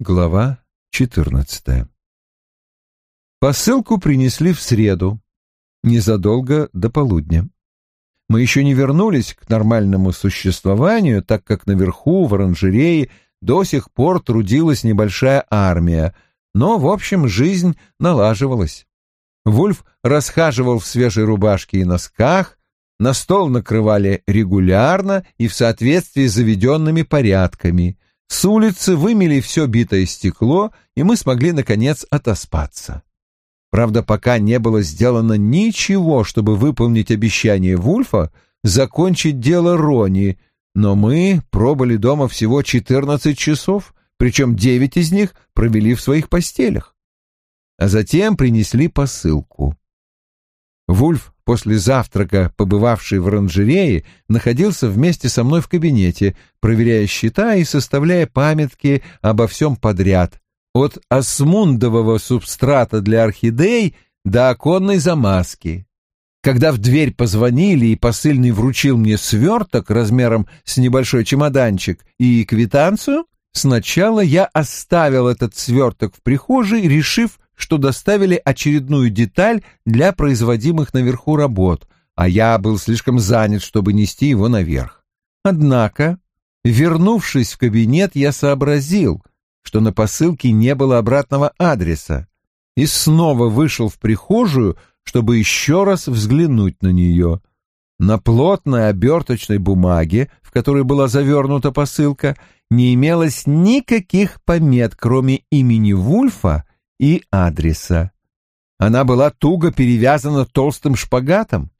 Глава 14 Посылку принесли в среду, незадолго до полудня. Мы еще не вернулись к нормальному существованию, так как наверху, в оранжерее, до сих пор трудилась небольшая армия, но, в общем, жизнь налаживалась. Вульф расхаживал в свежей рубашке и носках, на стол накрывали регулярно и в соответствии с заведенными порядками — с улицы вымели все битое стекло, и мы смогли, наконец, отоспаться. Правда, пока не было сделано ничего, чтобы выполнить обещание Вульфа закончить дело Рони, но мы пробыли дома всего 14 часов, причем 9 из них провели в своих постелях. А затем принесли посылку. Вульф после завтрака, побывавший в оранжерее, находился вместе со мной в кабинете, проверяя счета и составляя памятки обо всем подряд, от осмундового субстрата для орхидей до оконной замазки. Когда в дверь позвонили и посыльный вручил мне сверток размером с небольшой чемоданчик и квитанцию, сначала я оставил этот сверток в прихожей, решив, что доставили очередную деталь для производимых наверху работ, а я был слишком занят, чтобы нести его наверх. Однако, вернувшись в кабинет, я сообразил, что на посылке не было обратного адреса, и снова вышел в прихожую, чтобы еще раз взглянуть на нее. На плотной оберточной бумаге, в которой была завернута посылка, не имелось никаких помет, кроме имени Вульфа и адреса. Она была туго перевязана толстым шпагатом.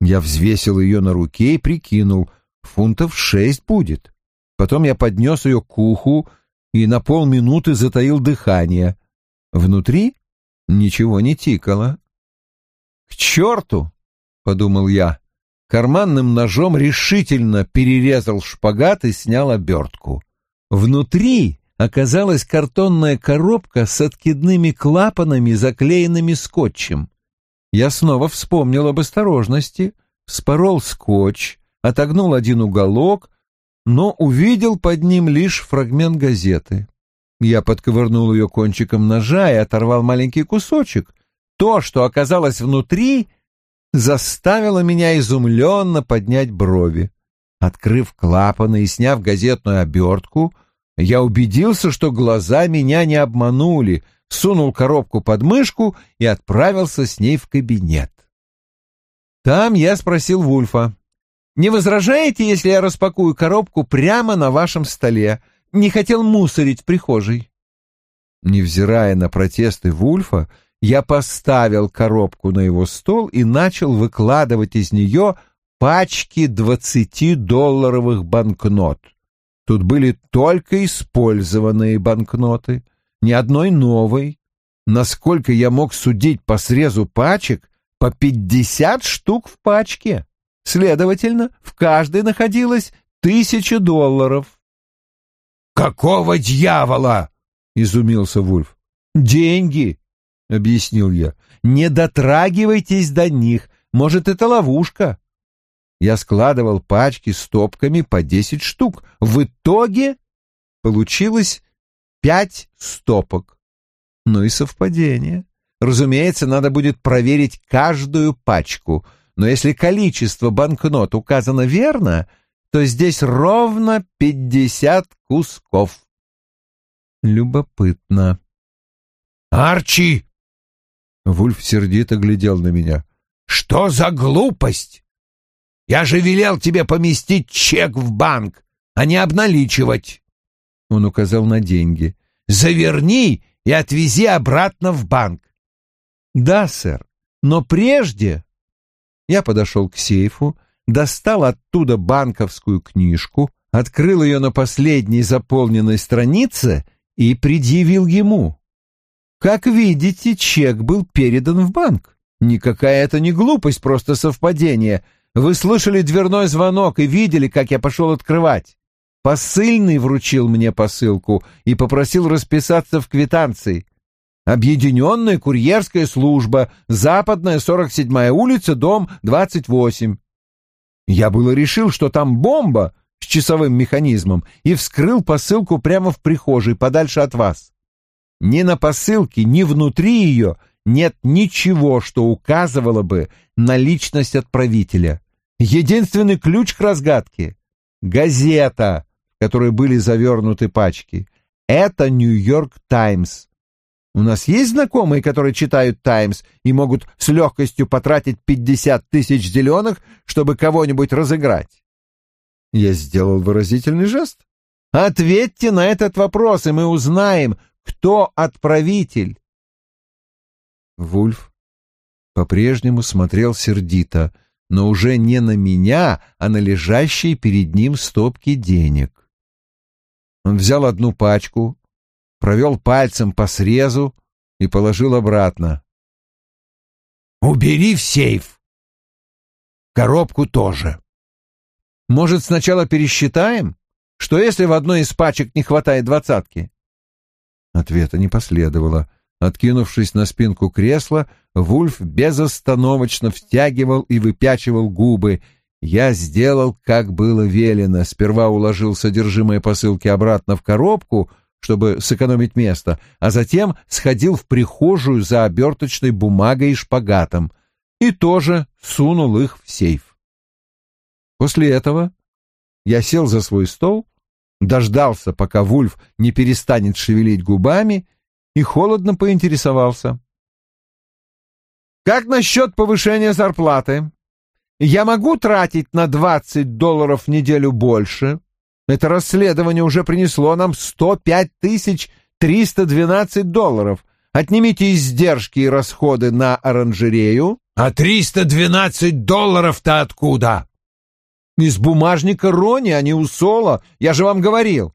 Я взвесил ее на руке и прикинул, фунтов шесть будет. Потом я поднес ее к уху и на полминуты затаил дыхание. Внутри ничего не тикало. «К черту!» — подумал я. Карманным ножом решительно перерезал шпагат и снял обертку. Внутри оказалась картонная коробка с откидными клапанами, заклеенными скотчем. Я снова вспомнил об осторожности, спорол скотч, отогнул один уголок, но увидел под ним лишь фрагмент газеты. Я подковырнул ее кончиком ножа и оторвал маленький кусочек. То, что оказалось внутри, заставило меня изумленно поднять брови. Открыв клапаны и сняв газетную обертку — я убедился, что глаза меня не обманули, сунул коробку под мышку и отправился с ней в кабинет. Там я спросил Вульфа. «Не возражаете, если я распакую коробку прямо на вашем столе? Не хотел мусорить в прихожей». Невзирая на протесты Вульфа, я поставил коробку на его стол и начал выкладывать из нее пачки двадцатидолларовых банкнот. Тут были только использованные банкноты, ни одной новой. Насколько я мог судить по срезу пачек, по пятьдесят штук в пачке. Следовательно, в каждой находилось тысяча долларов. «Какого дьявола?» — изумился Вульф. «Деньги», — объяснил я. «Не дотрагивайтесь до них. Может, это ловушка. Я складывал пачки стопками по десять штук. В итоге получилось пять стопок. Ну и совпадение. Разумеется, надо будет проверить каждую пачку, но если количество банкнот указано верно, то здесь ровно пятьдесят кусков. Любопытно. «Арчи!» Вульф сердито глядел на меня. «Что за глупость? Я же велел тебе поместить чек в банк, а не обналичивать. Он указал на деньги. Заверни и отвези обратно в банк. Да, сэр, но прежде... Я подошел к сейфу, достал оттуда банковскую книжку, открыл ее на последней заполненной странице и предъявил ему. Как видите, чек был передан в банк. Никакая это не глупость, просто совпадение — вы слышали дверной звонок и видели, как я пошел открывать. Посыльный вручил мне посылку и попросил расписаться в квитанции. Объединенная курьерская служба, западная 47-я улица, дом 28. Я было решил, что там бомба, с часовым механизмом и вскрыл посылку прямо в прихожей, подальше от вас. Ни на посылке, ни внутри ее нет ничего, что указывало бы на личность отправителя. Единственный ключ к разгадке — газета, в которой были завернуты пачки. Это «Нью-Йорк Таймс». У нас есть знакомые, которые читают «Таймс» и могут с легкостью потратить пятьдесят тысяч зеленых, чтобы кого-нибудь разыграть? Я сделал выразительный жест. Ответьте на этот вопрос, и мы узнаем, кто отправитель. Вульф по-прежнему смотрел сердито, но уже не на меня, а на лежащие перед ним стопки денег. Он взял одну пачку, провел пальцем по срезу и положил обратно. «Убери в сейф. Коробку тоже». «Может, сначала пересчитаем? Что если в одной из пачек не хватает двадцатки?» Ответа не последовало. Откинувшись на спинку кресла, Вульф безостановочно втягивал и выпячивал губы. Я сделал, как было велено. Сперва уложил содержимое посылки обратно в коробку, чтобы сэкономить место, а затем сходил в прихожую за оберточной бумагой и шпагатом и тоже сунул их в сейф. После этого я сел за свой стол дождался, пока Вульф не перестанет шевелить губами, и холодно поинтересовался. «Как насчет повышения зарплаты? Я могу тратить на двадцать долларов в неделю больше? Это расследование уже принесло нам сто пять тысяч триста двенадцать долларов. Отнимите издержки и расходы на оранжерею». «А триста двенадцать долларов-то откуда?» Из бумажника Рони, а не у Соло. Я же вам говорил.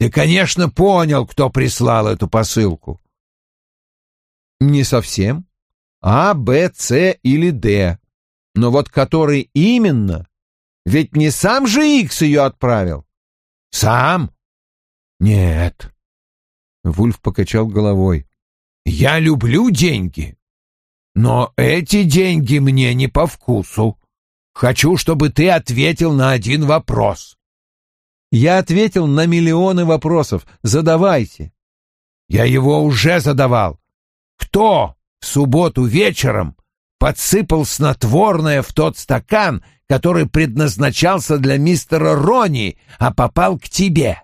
Ты, конечно, понял, кто прислал эту посылку. Не совсем. А, Б, С или Д. Но вот который именно? Ведь не сам же Икс ее отправил. Сам? Нет. Вульф покачал головой. Я люблю деньги, но эти деньги мне не по вкусу. Хочу, чтобы ты ответил на один вопрос. Я ответил на миллионы вопросов. Задавайте. Я его уже задавал. Кто в субботу вечером подсыпал снотворное в тот стакан, который предназначался для мистера Рони, а попал к тебе?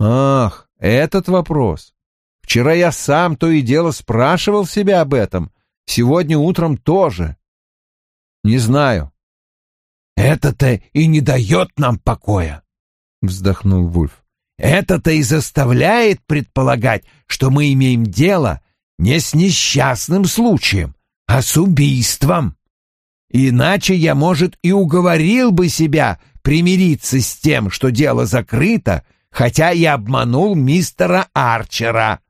Ах, этот вопрос. Вчера я сам то и дело спрашивал себя об этом. Сегодня утром тоже. Не знаю. Это-то и не дает нам покоя, вздохнул Вульф. Это-то и заставляет предполагать, что мы имеем дело не с несчастным случаем, а с убийством. Иначе я, может, и уговорил бы себя примириться с тем, что дело закрыто, хотя и обманул мистера Арчера.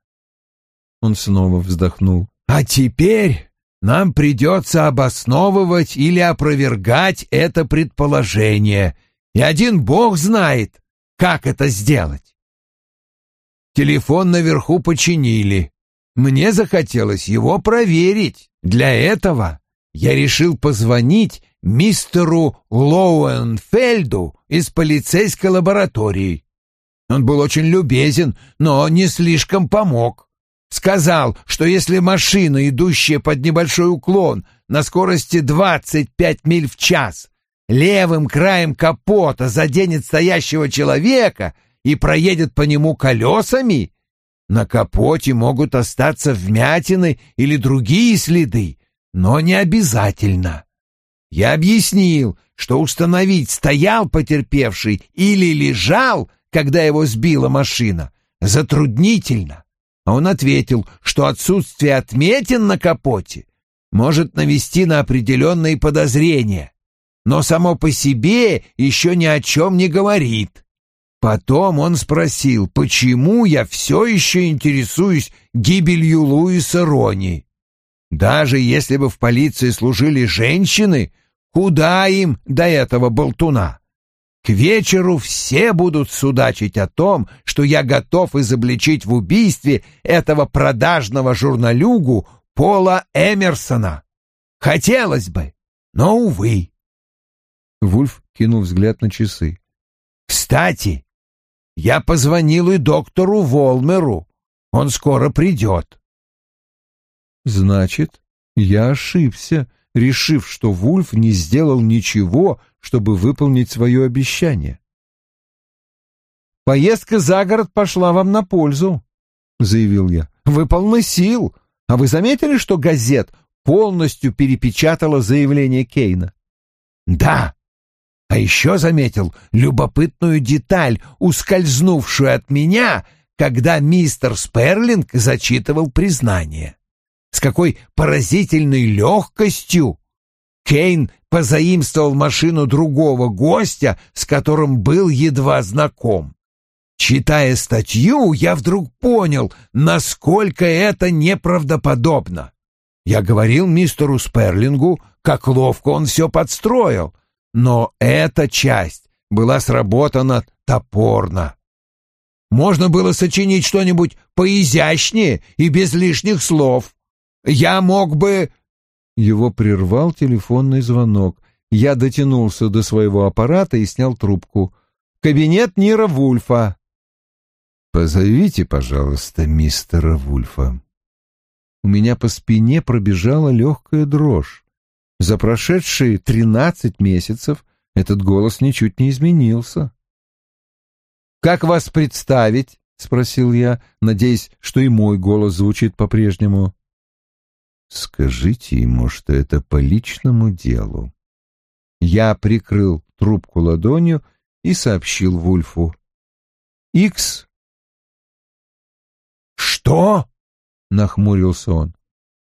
Он снова вздохнул. А теперь нам придется обосновывать или опровергать это предположение, и один бог знает, как это сделать. Телефон наверху починили. Мне захотелось его проверить. Для этого я решил позвонить мистеру Лоуэнфельду из полицейской лаборатории. Он был очень любезен, но не слишком помог. Сказал, что если машина, идущая под небольшой уклон на скорости 25 миль в час, левым краем капота заденет стоящего человека и проедет по нему колесами, на капоте могут остаться вмятины или другие следы, но не обязательно. Я объяснил, что установить, стоял потерпевший или лежал, когда его сбила машина, затруднительно. А он ответил, что отсутствие отметин на капоте может навести на определенные подозрения, но само по себе еще ни о чем не говорит. Потом он спросил, почему я все еще интересуюсь гибелью Луиса Рони. Даже если бы в полиции служили женщины, куда им до этого болтуна? К вечеру все будут судачить о том, что я готов изобличить в убийстве этого продажного журналюгу Пола Эмерсона. Хотелось бы, но, увы. Вульф кинул взгляд на часы. «Кстати, я позвонил и доктору Волмеру. Он скоро придет». «Значит, я ошибся, решив, что Вульф не сделал ничего, чтобы выполнить свое обещание. «Поездка за город пошла вам на пользу», — заявил я. «Вы полны сил. А вы заметили, что газет полностью перепечатала заявление Кейна?» «Да. А еще заметил любопытную деталь, ускользнувшую от меня, когда мистер Сперлинг зачитывал признание. С какой поразительной легкостью Кейн позаимствовал машину другого гостя, с которым был едва знаком. Читая статью, я вдруг понял, насколько это неправдоподобно. Я говорил мистеру Сперлингу, как ловко он все подстроил, но эта часть была сработана топорно. Можно было сочинить что-нибудь поизящнее и без лишних слов. Я мог бы...» Его прервал телефонный звонок. Я дотянулся до своего аппарата и снял трубку. «Кабинет Нира Вульфа». «Позовите, пожалуйста, мистера Вульфа». У меня по спине пробежала легкая дрожь. За прошедшие тринадцать месяцев этот голос ничуть не изменился. «Как вас представить?» — спросил я, надеясь, что и мой голос звучит по-прежнему. Скажите ему, что это по личному делу. Я прикрыл трубку ладонью и сообщил Вульфу. «Икс». «Что?» — нахмурился он.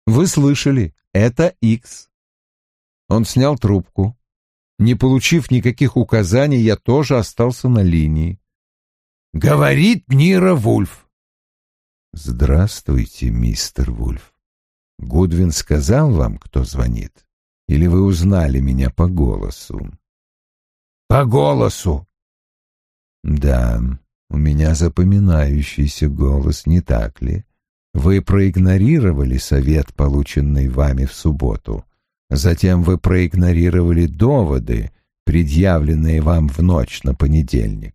«Вы слышали, это Икс». Он снял трубку. Не получив никаких указаний, я тоже остался на линии. «Говорит Нира Вульф». «Здравствуйте, мистер Вульф. Гудвин сказал вам, кто звонит? Или вы узнали меня по голосу? По голосу. Да, у меня запоминающийся голос, не так ли? Вы проигнорировали совет, полученный вами в субботу. Затем вы проигнорировали доводы, предъявленные вам в ночь на понедельник.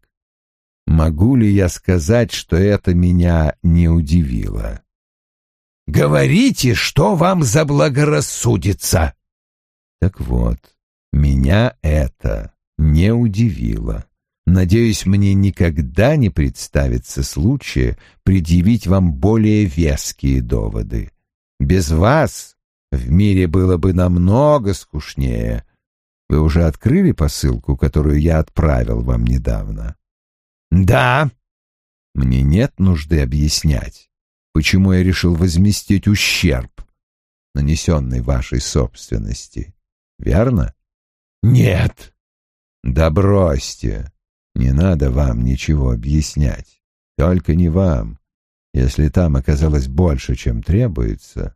Могу ли я сказать, что это меня не удивило? Говорите, что вам заблагорассудится. Так вот, меня это не удивило. Надеюсь, мне никогда не представится случая предъявить вам более веские доводы. Без вас в мире было бы намного скучнее. Вы уже открыли посылку, которую я отправил вам недавно? Да. Мне нет нужды объяснять почему я решил возместить ущерб, нанесенный вашей собственности. Верно? Нет. Да бросьте. Не надо вам ничего объяснять. Только не вам. Если там оказалось больше, чем требуется,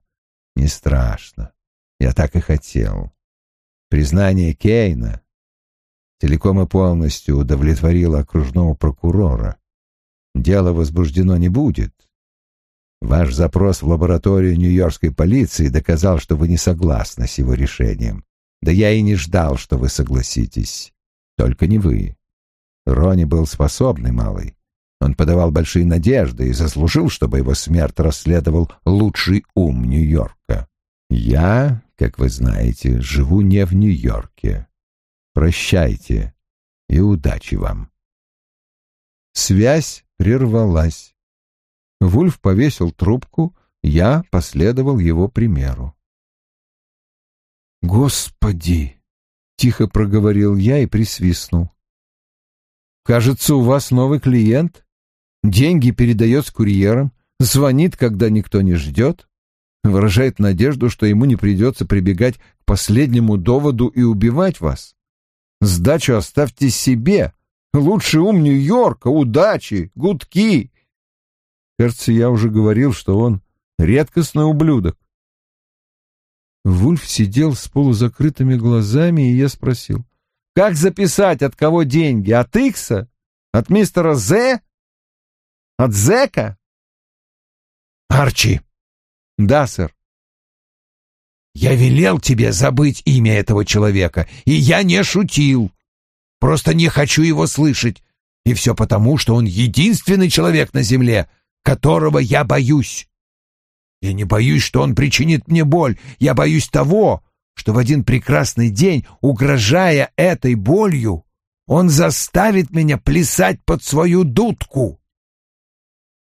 не страшно. Я так и хотел. Признание Кейна целиком и полностью удовлетворило окружного прокурора. Дело возбуждено не будет, Ваш запрос в лабораторию Нью-Йоркской полиции доказал, что вы не согласны с его решением. Да я и не ждал, что вы согласитесь. Только не вы. Рони был способный малый. Он подавал большие надежды и заслужил, чтобы его смерть расследовал лучший ум Нью-Йорка. Я, как вы знаете, живу не в Нью-Йорке. Прощайте и удачи вам. Связь прервалась. Вульф повесил трубку, я последовал его примеру. «Господи!» — тихо проговорил я и присвистнул. «Кажется, у вас новый клиент. Деньги передает с курьером, звонит, когда никто не ждет, выражает надежду, что ему не придется прибегать к последнему доводу и убивать вас. Сдачу оставьте себе. Лучший ум Нью-Йорка, удачи, гудки, Кажется, я уже говорил, что он редкостный ублюдок. Вульф сидел с полузакрытыми глазами, и я спросил. «Как записать, от кого деньги? От Икса? От мистера З? От Зека?» «Арчи!» «Да, сэр». «Я велел тебе забыть имя этого человека, и я не шутил. Просто не хочу его слышать. И все потому, что он единственный человек на земле, которого я боюсь. Я не боюсь, что он причинит мне боль. Я боюсь того, что в один прекрасный день, угрожая этой болью, он заставит меня плясать под свою дудку.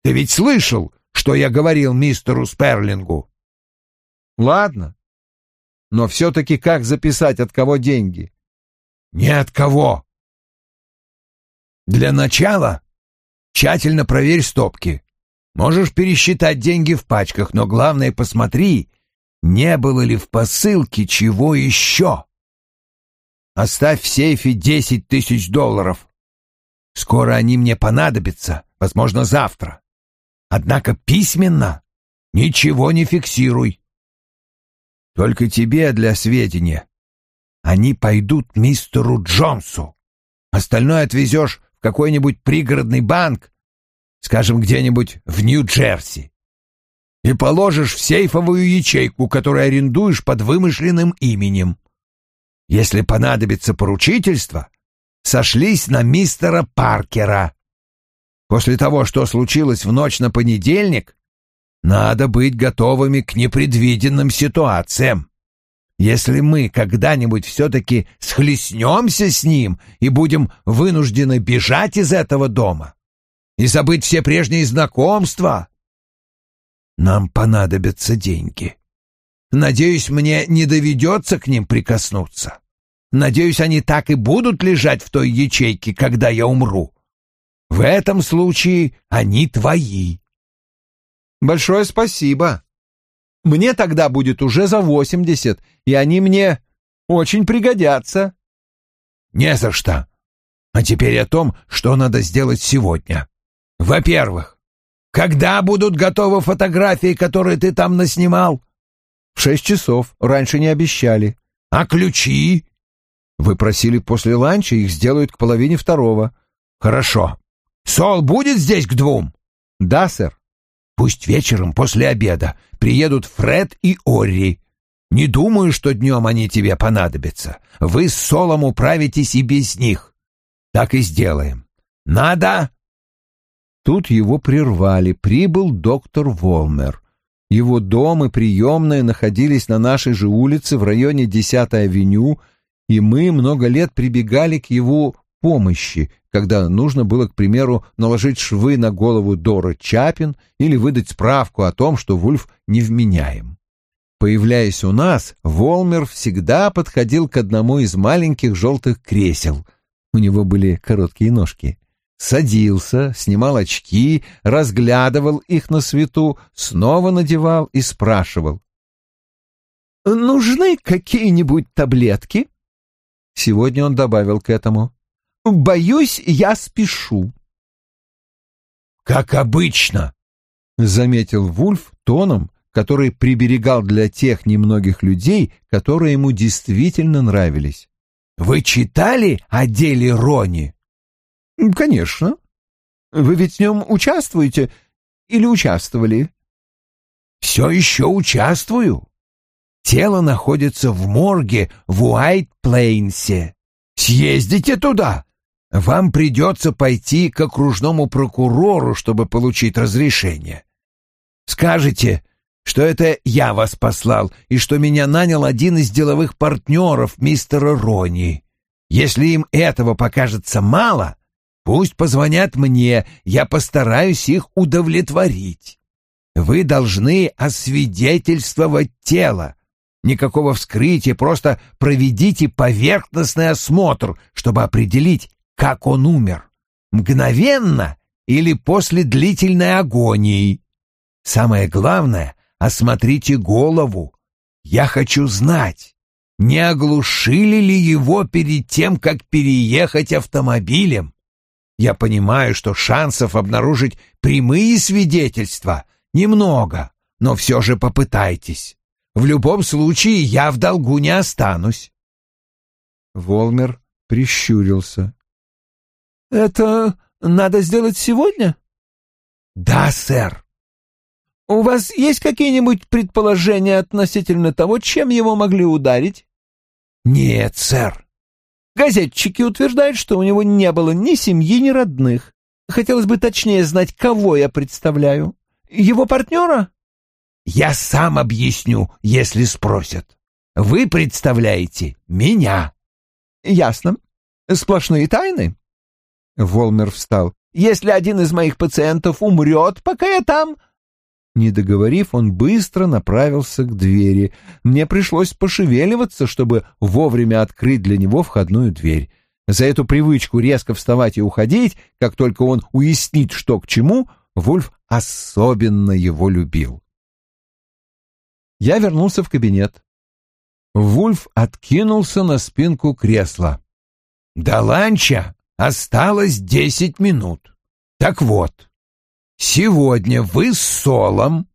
Ты ведь слышал, что я говорил мистеру Сперлингу? Ладно. Но все-таки как записать, от кого деньги? Ни от кого. Для начала тщательно проверь стопки. Можешь пересчитать деньги в пачках, но главное посмотри, не было ли в посылке чего еще. Оставь в сейфе десять тысяч долларов. Скоро они мне понадобятся, возможно, завтра. Однако письменно ничего не фиксируй. Только тебе для сведения. Они пойдут мистеру Джонсу. Остальное отвезешь в какой-нибудь пригородный банк, скажем, где-нибудь в Нью-Джерси, и положишь в сейфовую ячейку, которую арендуешь под вымышленным именем. Если понадобится поручительство, сошлись на мистера Паркера. После того, что случилось в ночь на понедельник, надо быть готовыми к непредвиденным ситуациям. Если мы когда-нибудь все-таки схлестнемся с ним и будем вынуждены бежать из этого дома и забыть все прежние знакомства, нам понадобятся деньги. Надеюсь, мне не доведется к ним прикоснуться. Надеюсь, они так и будут лежать в той ячейке, когда я умру. В этом случае они твои. Большое спасибо. Мне тогда будет уже за восемьдесят, и они мне очень пригодятся. Не за что. А теперь о том, что надо сделать сегодня. Во-первых, когда будут готовы фотографии, которые ты там наснимал? В шесть часов. Раньше не обещали. А ключи? Вы просили после ланча, их сделают к половине второго. Хорошо. Сол будет здесь к двум? Да, сэр. Пусть вечером после обеда приедут Фред и Орри. Не думаю, что днем они тебе понадобятся. Вы с Солом управитесь и без них. Так и сделаем. Надо...» Тут его прервали. Прибыл доктор Волмер. Его дом и приемная находились на нашей же улице в районе 10-й авеню, и мы много лет прибегали к его помощи, когда нужно было, к примеру, наложить швы на голову Дора Чапин или выдать справку о том, что Вульф невменяем. Появляясь у нас, Волмер всегда подходил к одному из маленьких желтых кресел. У него были короткие ножки. Садился, снимал очки, разглядывал их на свету, снова надевал и спрашивал. «Нужны какие-нибудь таблетки?» Сегодня он добавил к этому. Боюсь, я спешу. Как обычно, заметил Вульф тоном, который приберегал для тех немногих людей, которые ему действительно нравились. Вы читали о деле Рони? Конечно. Вы ведь в нем участвуете или участвовали? Все еще участвую. Тело находится в морге в Уайт-Плейнсе. Съездите туда, вам придется пойти к окружному прокурору, чтобы получить разрешение. Скажите, что это я вас послал и что меня нанял один из деловых партнеров мистера Рони. Если им этого покажется мало, пусть позвонят мне, я постараюсь их удовлетворить. Вы должны освидетельствовать тело. Никакого вскрытия, просто проведите поверхностный осмотр, чтобы определить, как он умер. Мгновенно или после длительной агонии. Самое главное — осмотрите голову. Я хочу знать, не оглушили ли его перед тем, как переехать автомобилем. Я понимаю, что шансов обнаружить прямые свидетельства немного, но все же попытайтесь. В любом случае я в долгу не останусь. Волмер прищурился. Это надо сделать сегодня? Да, сэр. У вас есть какие-нибудь предположения относительно того, чем его могли ударить? Нет, сэр. Газетчики утверждают, что у него не было ни семьи, ни родных. Хотелось бы точнее знать, кого я представляю. Его партнера? Я сам объясню, если спросят. Вы представляете меня. Ясно. Сплошные тайны? Волмер встал. Если один из моих пациентов умрет, пока я там... Не договорив, он быстро направился к двери. Мне пришлось пошевеливаться, чтобы вовремя открыть для него входную дверь. За эту привычку резко вставать и уходить, как только он уяснит, что к чему, Вульф особенно его любил. Я вернулся в кабинет. Вульф откинулся на спинку кресла. «До ланча осталось десять минут. Так вот, сегодня вы с Солом